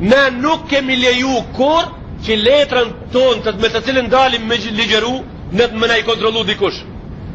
Ne nuk kemi leju kurrë që letrën tonë me të cilën dalim me ligjeru me na i kontrollu dikush.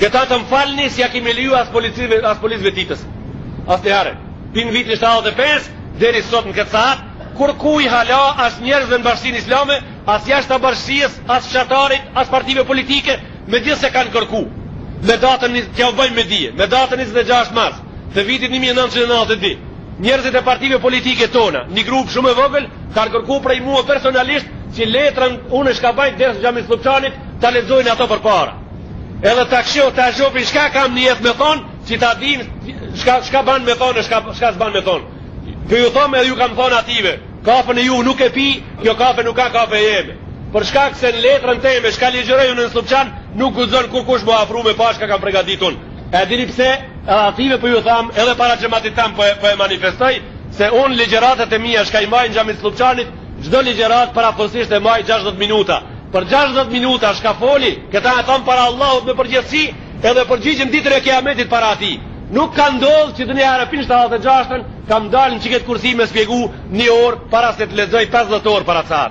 Këtë, të më falni, s'ia kemi leju as policive, as policve titës. As të jare. Pin vitin 75, deri sot në këtë sahat, kurrkuj hala as njerëzve në bashkësin islame, as jashtë të bashkësis, as shqiptarit, as partive politike, me gjithë se kanë kërku. Me datën, t'jau bëjmë me dhije, me datën 26 mars. Të vitit një mijë e nëntëqind e nëntëdhjetë e dy, njerëzit e partive politike tona, një grup shumë e vogël, ka kërku prej mua personalisht që letrën unë çka mbaj ders xhami Sllupçanit ta lexojnë ato përpara. Edhe ta kshyrin, ta shohin çka kam nijet me thonë, që ta dinë çka çka bën me thonë, çka çka s'bën me thonë. Po ju thom edhe ju kam thonë atyve, kafen e juj nuk e pi, kjo kafe nuk â kafe e jemja. Për shkak se në letrën teme, shka ligjëroj unë në Sllupçan, nuk guxon kurrkush m'u afru me pa shka kam pregaditun. E dini pse? Edhe atyve po ju tham, edhe para xhematit tem po e, po e manifestoj, se unë ligjëratat e mia çka i mbaj në Xhami të Sllupçanit, çdo ligjëratë parafërsisht e mbaj gjashtëdhjetë minuta. Për gjashtëdhjetë minuta çka foli, këtë e tham para Allahut me përgjegjësi, edhe përgjigjem ditën e Kijametit para Atij. Nuk ka ndodhë që një herë prej shtatëdhjetë e gjashtës kam dalë në qi këtë kursi me spjegu një orë para se të lexoj pesëdhjetë orë para saj.